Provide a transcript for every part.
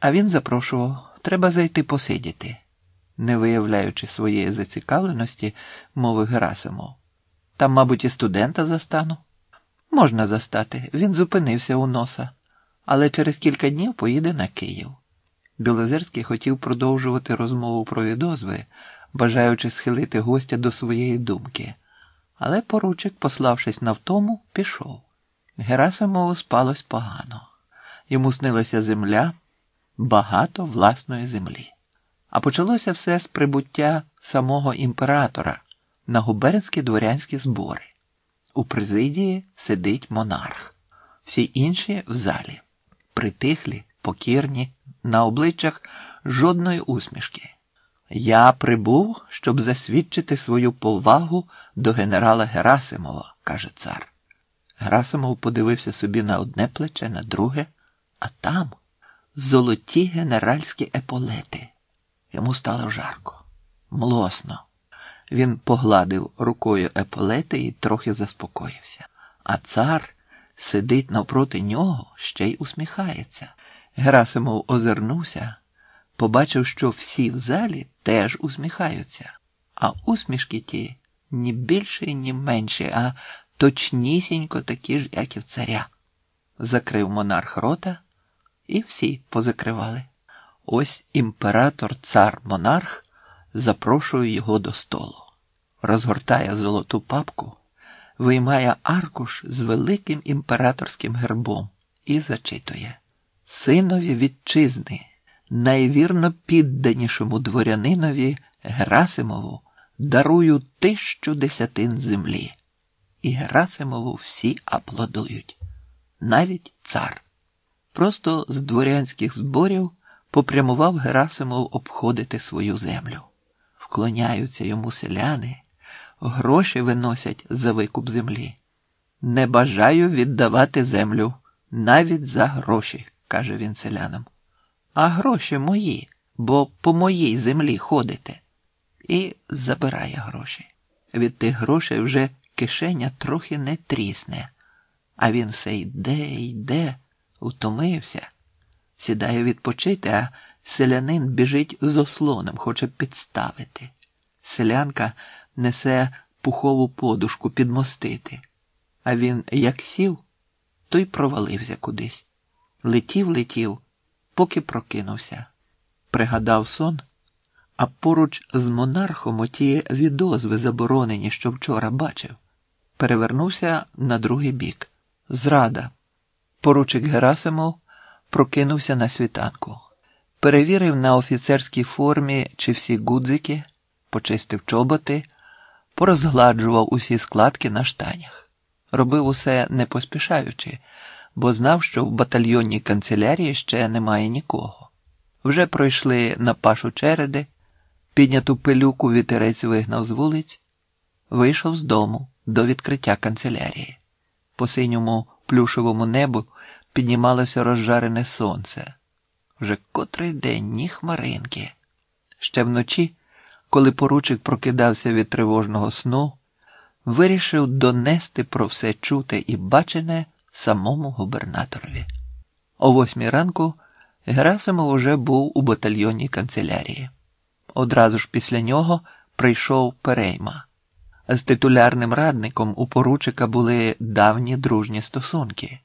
А він запрошував, треба зайти посидіти, не виявляючи своєї зацікавленості, мовив Герасимов. Там, мабуть, і студента застану. Можна застати, він зупинився у носа, але через кілька днів поїде на Київ. Білозерський хотів продовжувати розмову про відозви, бажаючи схилити гостя до своєї думки, але поручик, пославшись на втому, пішов. Герасимову спалось погано. Йому снилася земля, багато власної землі. А почалося все з прибуття самого імператора на губернські дворянські збори. У президії сидить монарх, всі інші в залі, притихлі, покірні, на обличчях жодної усмішки. Я прибув, щоб засвідчити свою повагу до генерала Герасимова, каже цар. Герасимов подивився собі на одне плече, на друге, а там золоті генеральські еполети. Йому стало жарко, млосно. Він погладив рукою еполети і трохи заспокоївся. А цар сидить навпроти нього ще й усміхається. Герасимов озирнувся, побачив, що всі в залі теж усміхаються, а усмішки ті ні більші, ні менші, а точнісінько такі ж, як і в царя. Закрив монарх рота, і всі позакривали. Ось імператор, цар монарх запрошує його до столу, розгортає золоту папку, виймає аркуш з великим імператорським гербом і зачитує Синові вітчизни, найвірно підданішому дворянинові Герасимову дарую тисячу десятин землі. І Герасимову всі аплодують, навіть цар. Просто з дворянських зборів попрямував Герасимов обходити свою землю. Вклоняються йому селяни, гроші виносять за викуп землі. Не бажаю віддавати землю навіть за гроші, каже він селянам. А гроші мої, бо по моїй землі ходите. І забирає гроші. Від тих грошей вже кишеня трохи не трісне, а він все йде, йде, утомився, сідає відпочити, а селянин біжить з ослоном, хоче підставити. Селянка несе пухову подушку підмостити, а він як сів, то й провалився кудись. Летів, летів, поки прокинувся. Пригадав сон, а поруч з монархом оті відозви заборонені, що вчора бачив, перевернувся на другий бік. Зрада. Поручик Герасимов прокинувся на світанку, перевірив на офіцерській формі, чи всі гудзики, почистив чоботи, порозгладжував усі складки на штанях. Робив усе не поспішаючи, бо знав, що в батальйонній канцелярії ще немає нікого. Вже пройшли на пашу череди, підняту пилюку вітерець вигнав з вулиць, вийшов з дому до відкриття канцелярії. По синьому плюшевому небу піднімалося розжарене сонце. Вже котрий день ні хмаринки. Ще вночі, коли поручик прокидався від тривожного сну, вирішив донести про все чуте і бачене самому губернаторові. О восьмій ранку Герасимов уже був у батальйонній канцелярії. Одразу ж після нього прийшов Перейма. З титулярним радником у поручика були давні дружні стосунки.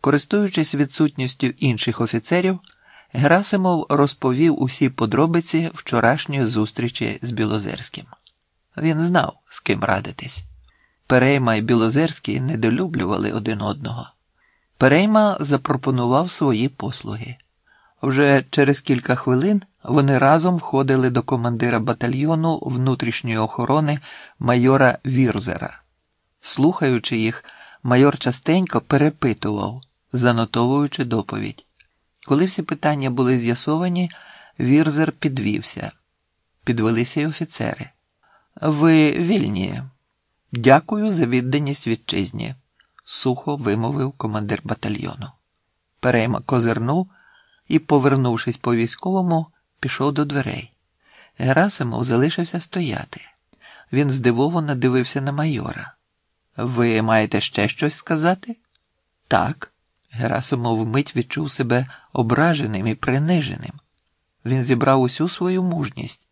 Користуючись відсутністю інших офіцерів, Герасимов розповів усі подробиці вчорашньої зустрічі з Білозерським. Він знав, з ким радитись. Перейма і Білозерський недолюблювали один одного. Перейма запропонував свої послуги. Вже через кілька хвилин вони разом входили до командира батальйону внутрішньої охорони майора Вірзера. Слухаючи їх, майор частенько перепитував, занотовуючи доповідь. Коли всі питання були з'ясовані, Вірзер підвівся. Підвелися й офіцери. Ви вільні. Дякую за відданість вітчизні, сухо вимовив командир батальйону. Перейма козирнув і, повернувшись по військовому, пішов до дверей. Герасимов залишився стояти. Він здивовано дивився на майора. Ви маєте ще щось сказати? Так, Герасимов вмить відчув себе ображеним і приниженим. Він зібрав усю свою мужність